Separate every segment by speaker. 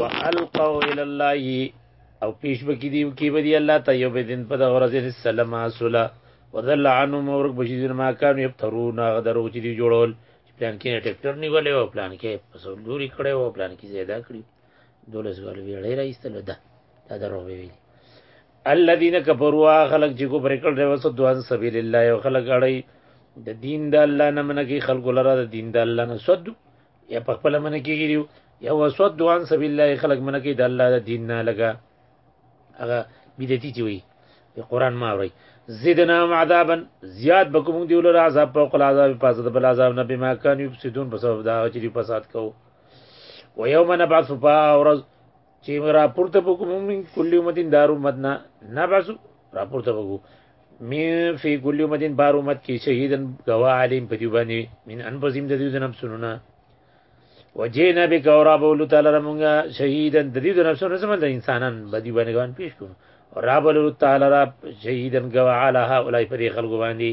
Speaker 1: والقوا الى الله او پیش بکی دیو کی بدی الله ته یو بدین په دغه ورځ السلام اسلا وذل عنهم ورک بشی دین ما کان یبترون هغه درو چې دی جوړول پلان کې ټریکټر نیولې او پلان کې پسولوري کړي او پلان کې زیاده کړی دولس غل ویړې راځتل ده دا درو ویل الذين كفروا خلق چې کو پرې کړل وسو دوان سبیل الله او خلق اړي د دین د الله نه منګي خلق لره د دین د الله نه سدو یا په خپل من کېږي یا وسود دوان سبیل الله خلق من کې د الله د دین نه لګا هغه بدعتي چې وي د قران ما وری زیدنا عذابا زیاد بکوم دی ولر عذاب په قل عذاب په صد بل عذاب نه بما کان یفسدون په سبب دا چې فساد کو و یوم نبعث فاورز چې راپورته بکو مومن کلی امتین دار امت نه نبعثو راپورته بکو می فی کلی امتین بار امت کې شهیدن گوا علیم په دی باندې من انفسهم د دې د نفسونو نه وجینا بک اور ابو الله تعالی رمغا شهیدن د دې د نفسونو سم د انسانان بدی باندې ګوان پیش کو اور ابو الله تعالی را شهیدن گوا علی هؤلاء فریق الغواندی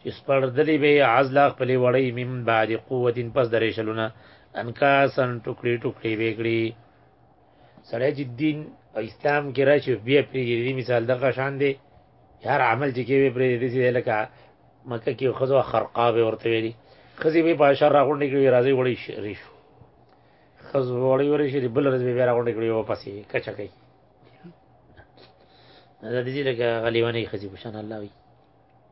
Speaker 1: چې سپړدلې به یې عزلا خپلې وړۍ من بعد قوت پس د ریشلو نه انکاسن ټوکړې ټوکړې به کړي سړی چې دین او اسلام کې راشي بیا پرېږدي مثال دغه شان دی هر عمل چې کوي پرېږدي داسې لکه مکه کې ښځو خرقا به ورته ویلي ښځې به یې په اشر راغونډې کړي راځي وړی شری شو ښځو به وړی وړی شری بل ورځ به یې بیا راغونډې کړي او پسې کچه کوي دا دې لکه غلیوانې ښځې په شان الله وي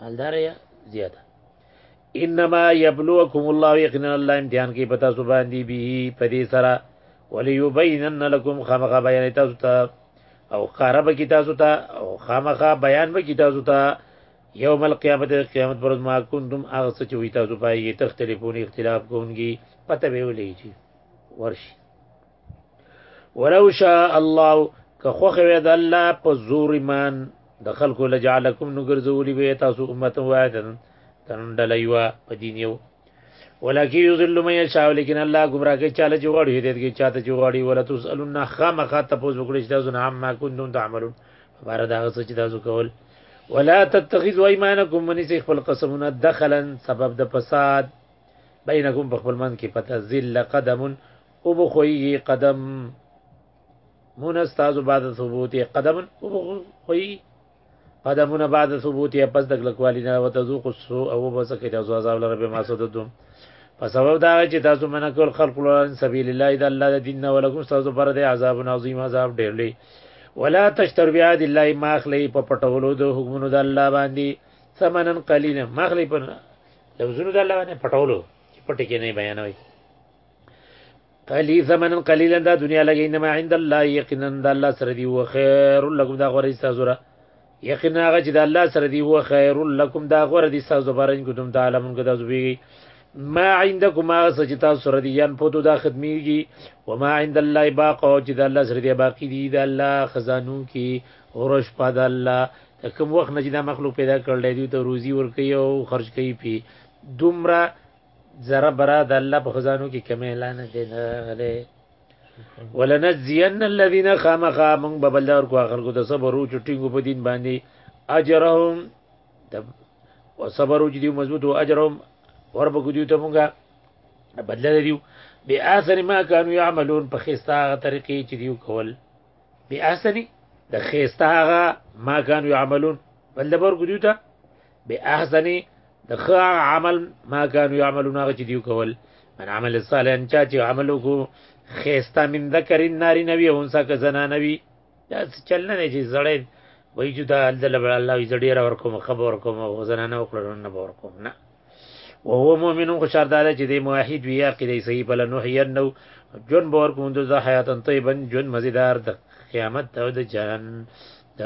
Speaker 1: مالدار یا زیاده انما یبلوکم الله یقینا الله امتحان کې پتا سو باندې به پدې سره وليبينن لكم خامخا بیان تاسو ته او قاره به تاسو ته او خامخا بیان به تاسو ته یوم القیامت قیامت پر ما کنتم هغه څه چې وي تاسو پای کې تختلفون اختلاف کوونکی پته به ولې چی ورشي ولو شاء الله که خوخه وې د الله په زور ایمان د خلکو لجعلکم نو ګرځولې وې تاسو امه واحدن تنډل یوا په دین یو ولکه یذل من یشاء لیکن الله گمراه کې چاله چې غواړي هدایت کې چاته چې غواړي ولا تسالون خامخا تاسو وکړئ چې تاسو نه هم ما کوم تعملون بار دا څه چې تاسو کول ولا تتخذوا ايمانكم من سي خپل قسمونه دخلا سبب د فساد بینکم په خپل من کې پته ذل قدم او بخویږي قدم مون استاد بعد ثبوت قدم او بخویږي قدمونه بعد ثبوت پس د کلکوالی نه وتذوق سو او بسکه تاسو عذاب لره به ما صدتم په سبب دا چې تاسو منه کول خلق لران سبیل الله اذا الله د دین ولکم تاسو پر دې عذاب عظیم عذاب ډېر لوی ولا تشتر بیا د الله ماخلی په پټولو د حکمونو د الله باندې ثمنن قلیلا ماخلی په لفظونو د الله باندې پټولو چې پټ کې نه بیانوي قلی زمن قلیلا دا دنیا لګی انما عند الله یقینا دا الله سره دی و خیر لکم دا غوړی تاسو را یقینا هغه چې دا الله سره دی و خیر لکم دا غوړی دی تاسو بارین کوم دا علمون کو دا زویږي ما عندكم ما چې تاسو سره دی یان پوتو دا خدمتږي و ما عند الله باق او چې دا الله سره دی باقی دی دا الله خزانو کی اورش پد الله کوم وخت نه چې دا مخلوق پیدا کړل دی ته روزي ور کوي او خرج کوي پی دومره ذره برا د الله په خزانو کې کمی لا نه دی راغلی ولنجزین الذین خامخا من ببلدار کو اخر کو د صبر او چټینګو په دین باندې اجرهم د صبر او جدي مضبوط او اجرهم ور به کو دیو ته مونږه بدل دیو بی احسن ما كانوا يعملون په خستا طریقې چې دیو کول بی احسن د خستا ما كانوا يعملون بل دبر کو دیو ته به احسنی د خا عمل ما كانوا يعملون هغه چې دیو کول من عمل صالح چا چې عمل وکړو خيستا من ذکر ناری نبی او انسا که زنا نبی دا چل نه چې زړې وای چې دا الله لبل الله یې زړې را ورکوم خبر کوم او زنا نه وکړو نه باور کوم نه وهو مؤمن خوشار دار چې د موحد وی عقیده صحیح بل نو هیر نو جون باور کوم د حیاتن طیبا جون مزیدار د قیامت او د جهان د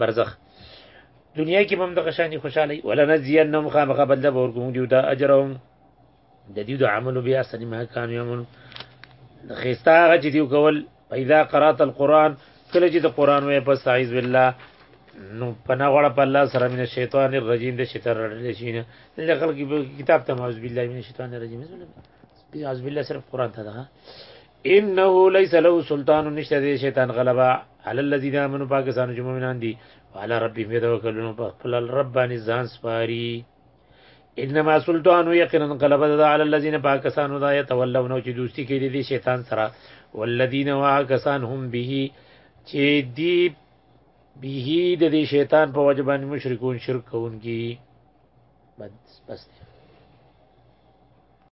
Speaker 1: برزخ دنیا کې هم د غشاني خوشالي ولنزينهم خامخ بدل به ورکوم دیو ته اجرهم د دیو د عملو بیا سنی ما کان یمن د خيستا هغه چې دیو کول پیدا قرات القرآن کله چې د قرآن وې پس اعوذ بالله نو پنا غړ په الله سره من شیطان الرجیم د شیطان رړل شي نه د خلک کتاب ته اعوذ بالله من شیطان الرجیم اعوذ بالله صرف قرآن ته ده انه ليس له سلطان نشته دي شیطان غلبا على الذين امنوا پاکستان جمعمنان دي والا ربي په توکلونو په خپل رب باندې ځان سپاري انما سلطان یقینا غلب د علی الذین پاکستانو دا یتولون چې دوستی کې دي شیطان سره والذین واکسان هم به چې دی به د دې شیطان په وجه باندې مشرکون شرک کوونکی بس بس دی.